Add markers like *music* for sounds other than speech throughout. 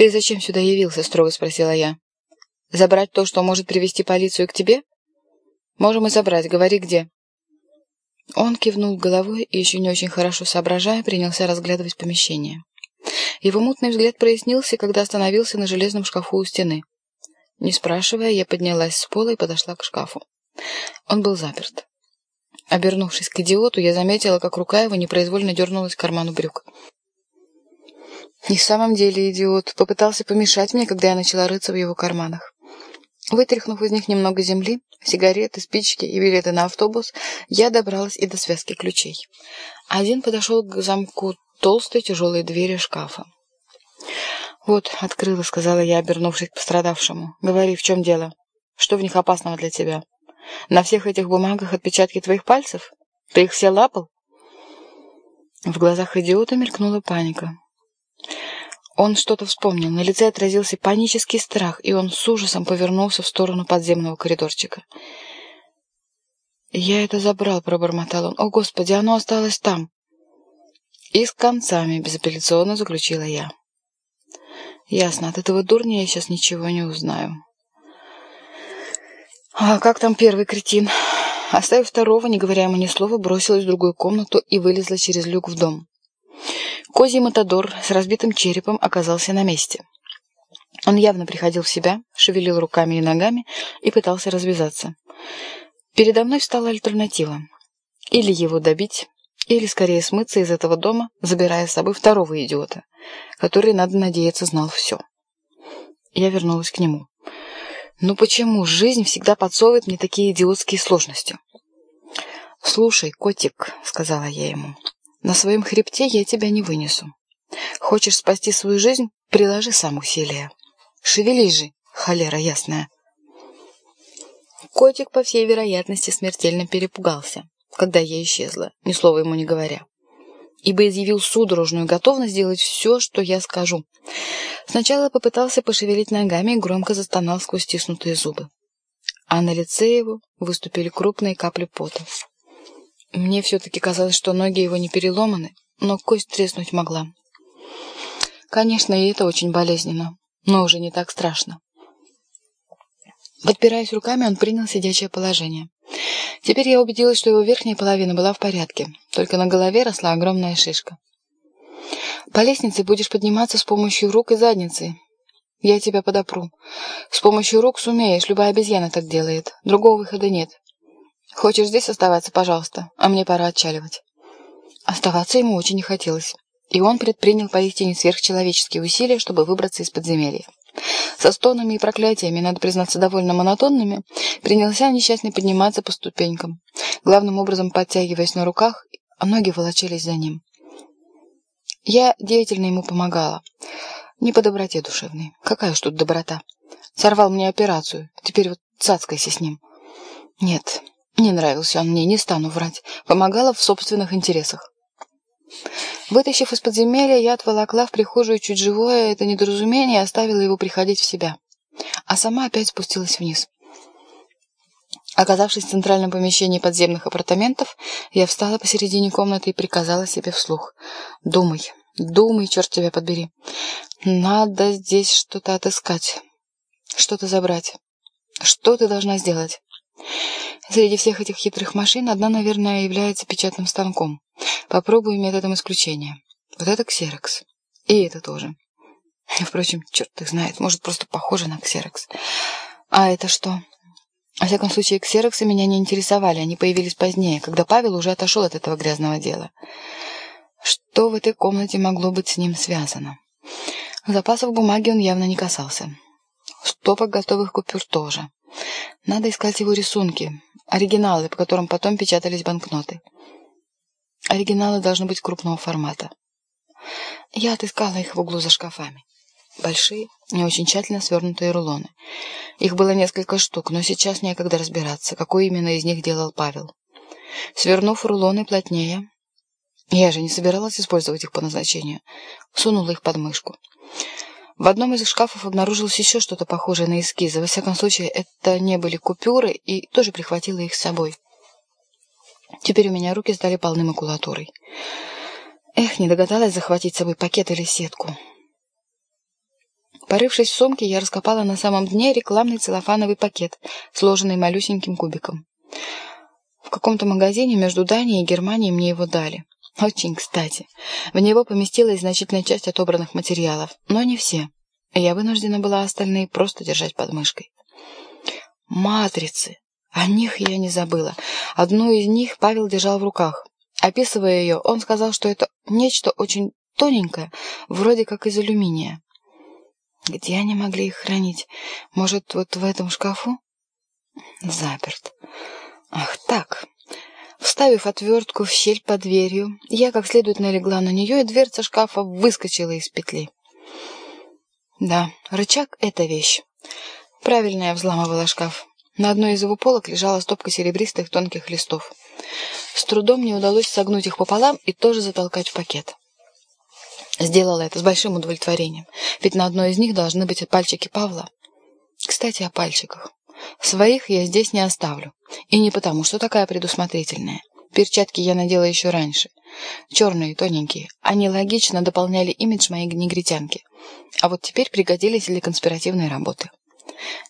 «Ты зачем сюда явился?» — строго спросила я. «Забрать то, что может привести полицию к тебе?» «Можем и забрать. Говори, где». Он кивнул головой и, еще не очень хорошо соображая, принялся разглядывать помещение. Его мутный взгляд прояснился, когда остановился на железном шкафу у стены. Не спрашивая, я поднялась с пола и подошла к шкафу. Он был заперт. Обернувшись к идиоту, я заметила, как рука его непроизвольно дернулась к карману брюк. И в самом деле идиот попытался помешать мне, когда я начала рыться в его карманах. Вытряхнув из них немного земли, сигареты, спички и билеты на автобус, я добралась и до связки ключей. Один подошел к замку толстой тяжелой двери шкафа. «Вот, открыла», — сказала я, обернувшись к пострадавшему. «Говори, в чем дело? Что в них опасного для тебя? На всех этих бумагах отпечатки твоих пальцев? Ты их все лапал?» В глазах идиота мелькнула паника. Он что-то вспомнил. На лице отразился панический страх, и он с ужасом повернулся в сторону подземного коридорчика. «Я это забрал», — пробормотал он. «О, Господи, оно осталось там!» «И с концами», — безапелляционно заключила я. «Ясно, от этого дурня я сейчас ничего не узнаю». «А как там первый кретин?» Оставив второго, не говоря ему ни слова, бросилась в другую комнату и вылезла через люк в дом. Козий Матадор с разбитым черепом оказался на месте. Он явно приходил в себя, шевелил руками и ногами и пытался развязаться. Передо мной встала альтернатива. Или его добить, или скорее смыться из этого дома, забирая с собой второго идиота, который, надо надеяться, знал все. Я вернулась к нему. «Ну почему жизнь всегда подсовывает мне такие идиотские сложности?» «Слушай, котик», — сказала я ему, на своем хребте я тебя не вынесу. Хочешь спасти свою жизнь? Приложи сам усилия. Шевелись же, холера ясная. Котик, по всей вероятности, смертельно перепугался, когда я исчезла, ни слова ему не говоря, ибо изъявил судорожную готовность сделать все, что я скажу. Сначала попытался пошевелить ногами и громко застонал сквозь стиснутые зубы. А на лице его выступили крупные капли пота. Мне все-таки казалось, что ноги его не переломаны, но кость треснуть могла. Конечно, и это очень болезненно, но уже не так страшно. Подпираясь руками, он принял сидячее положение. Теперь я убедилась, что его верхняя половина была в порядке, только на голове росла огромная шишка. «По лестнице будешь подниматься с помощью рук и задницы. Я тебя подопру. С помощью рук сумеешь, любая обезьяна так делает. Другого выхода нет. Хочешь здесь оставаться, пожалуйста, а мне пора отчаливать». Оставаться ему очень не хотелось, и он предпринял поистине сверхчеловеческие усилия, чтобы выбраться из подземелья. Со стонами и проклятиями, надо признаться, довольно монотонными, принялся несчастный подниматься по ступенькам, главным образом подтягиваясь на руках, а ноги волочились за ним. Я деятельно ему помогала. Не по доброте душевной. Какая уж тут доброта. Сорвал мне операцию. Теперь вот цацкайся с ним. Нет, не нравился он мне, не стану врать. Помогала в собственных интересах. Вытащив из подземелья, я отволокла в прихожую чуть живое это недоразумение и оставила его приходить в себя. А сама опять спустилась вниз. Оказавшись в центральном помещении подземных апартаментов, я встала посередине комнаты и приказала себе вслух. «Думай, думай, черт тебя подбери. Надо здесь что-то отыскать, что-то забрать. Что ты должна сделать?» Среди всех этих хитрых машин одна, наверное, является печатным станком. Попробую методом исключения. Вот это ксерокс. И это тоже. *laughs* Впрочем, черт их знает, может, просто похоже на ксерокс. А это что? Во всяком случае, ксероксы меня не интересовали, они появились позднее, когда Павел уже отошел от этого грязного дела. Что в этой комнате могло быть с ним связано? Запасов бумаги он явно не касался. Стопок готовых купюр тоже. Надо искать его рисунки, оригиналы, по которым потом печатались банкноты. Оригиналы должны быть крупного формата. Я отыскала их в углу за шкафами. Большие, не очень тщательно свернутые рулоны. Их было несколько штук, но сейчас некогда разбираться, какой именно из них делал Павел. Свернув рулоны плотнее, я же не собиралась использовать их по назначению, сунула их под мышку. В одном из шкафов обнаружилось еще что-то похожее на эскизы. Во всяком случае, это не были купюры, и тоже прихватила их с собой. Теперь у меня руки стали полны макулатурой. Эх, не догадалась захватить с собой пакет или сетку. Порывшись в сумке, я раскопала на самом дне рекламный целлофановый пакет, сложенный малюсеньким кубиком. В каком-то магазине между Данией и Германией мне его дали. Очень кстати. В него поместилась значительная часть отобранных материалов, но не все. Я вынуждена была остальные просто держать под мышкой. Матрицы. О них я не забыла. Одну из них Павел держал в руках. Описывая ее, он сказал, что это нечто очень тоненькое, вроде как из алюминия. Где они могли их хранить? Может, вот в этом шкафу? Заперт. Ах так. Вставив отвертку в щель под дверью, я как следует налегла на нее, и дверца шкафа выскочила из петли. Да, рычаг — это вещь. Правильно я взламывала шкаф. На одной из его полок лежала стопка серебристых тонких листов. С трудом мне удалось согнуть их пополам и тоже затолкать в пакет. Сделала это с большим удовлетворением, ведь на одной из них должны быть пальчики Павла. Кстати, о пальчиках. Своих я здесь не оставлю. И не потому, что такая предусмотрительная. Перчатки я надела еще раньше. Черные, тоненькие. Они логично дополняли имидж моей негритянки. А вот теперь пригодились для конспиративной работы.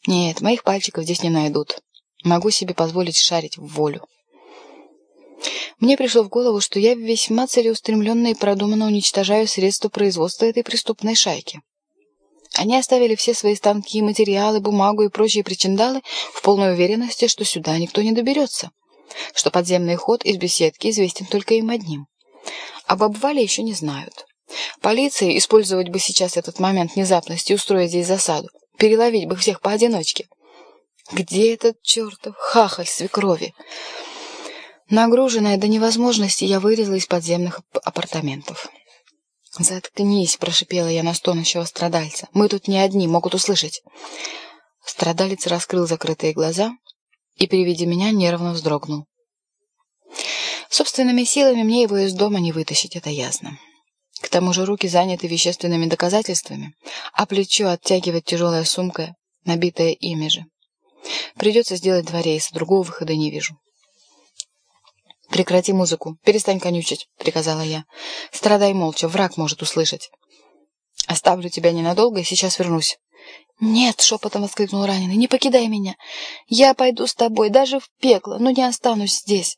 Нет, моих пальчиков здесь не найдут. Могу себе позволить шарить в волю. Мне пришло в голову, что я весьма целеустремленно и продуманно уничтожаю средства производства этой преступной шайки. Они оставили все свои станки, материалы, бумагу и прочие причиндалы в полной уверенности, что сюда никто не доберется, что подземный ход из беседки известен только им одним. Об обвале еще не знают. Полиции использовать бы сейчас этот момент внезапности и устроить здесь засаду, переловить бы всех поодиночке. Где этот чертов хахаль свекрови? Нагруженная до невозможности, я вылезла из подземных апартаментов. «Заткнись!» — прошипела я на стонущего страдальца. «Мы тут не одни, могут услышать!» Страдалец раскрыл закрытые глаза и при виде меня нервно вздрогнул. Собственными силами мне его из дома не вытащить, это ясно. К тому же руки заняты вещественными доказательствами, а плечо оттягивает тяжелая сумка, набитая ими же. Придется сделать два рейса, другого выхода не вижу. «Прекрати музыку, перестань конючить», — приказала я. «Страдай молча, враг может услышать». «Оставлю тебя ненадолго и сейчас вернусь». «Нет!» — шепотом воскликнул раненый. «Не покидай меня! Я пойду с тобой, даже в пекло, но не останусь здесь!»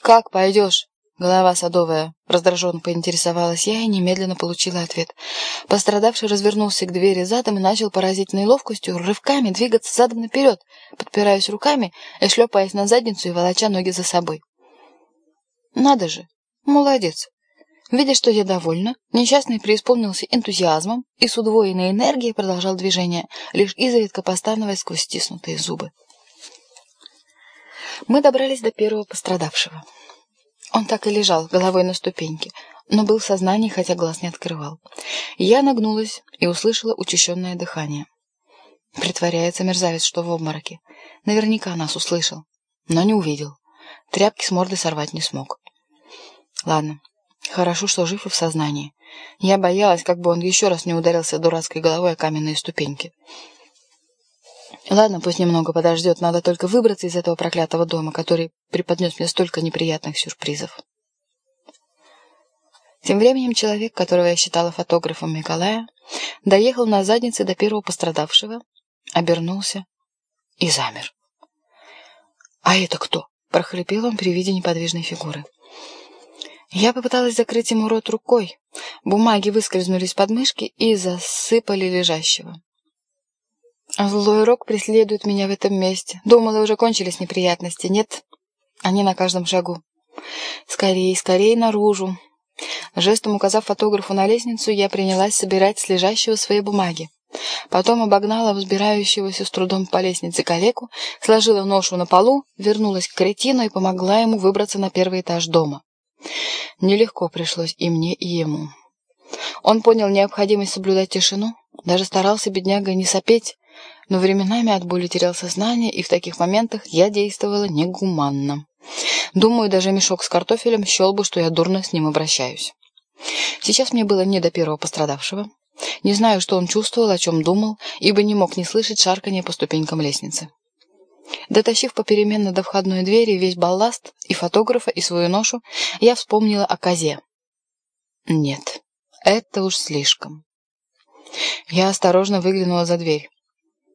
«Как пойдешь?» Голова садовая. Раздраженно поинтересовалась я и немедленно получила ответ. Пострадавший развернулся к двери задом и начал поразительной ловкостью рывками двигаться задом наперед, подпираясь руками и шлепаясь на задницу и волоча ноги за собой. Надо же, молодец. Видя, что я довольна, несчастный преисполнился энтузиазмом и с удвоенной энергией продолжал движение, лишь изредка постановая сквозь стиснутые зубы. Мы добрались до первого пострадавшего. Он так и лежал, головой на ступеньке, но был в сознании, хотя глаз не открывал. Я нагнулась и услышала учащенное дыхание. Притворяется мерзавец, что в обмороке. Наверняка нас услышал, но не увидел. Тряпки с морды сорвать не смог. Ладно, хорошо, что жив и в сознании. Я боялась, как бы он еще раз не ударился дурацкой головой о каменные ступеньки. Ладно, пусть немного подождет, надо только выбраться из этого проклятого дома, который преподнес мне столько неприятных сюрпризов. Тем временем человек, которого я считала фотографом Николая, доехал на заднице до первого пострадавшего, обернулся и замер. «А это кто?» — прохрипел он при виде неподвижной фигуры. Я попыталась закрыть ему рот рукой. Бумаги выскользнули из подмышки и засыпали лежащего. Злой рок преследует меня в этом месте. Думала, уже кончились неприятности. Нет, они на каждом шагу. Скорее, скорее наружу. Жестом указав фотографу на лестницу, я принялась собирать с лежащего свои бумаги. Потом обогнала взбирающегося с трудом по лестнице калеку, сложила ношу на полу, вернулась к кретину и помогла ему выбраться на первый этаж дома. Нелегко пришлось и мне, и ему. Он понял необходимость соблюдать тишину, даже старался, бедняга, не сопеть, но временами от боли терял сознание, и в таких моментах я действовала негуманно. Думаю, даже мешок с картофелем счел бы, что я дурно с ним обращаюсь. Сейчас мне было не до первого пострадавшего. Не знаю, что он чувствовал, о чем думал, ибо не мог не слышать шарканье по ступенькам лестницы. Дотащив попеременно до входной двери весь балласт, и фотографа, и свою ношу, я вспомнила о козе. Нет, это уж слишком. Я осторожно выглянула за дверь.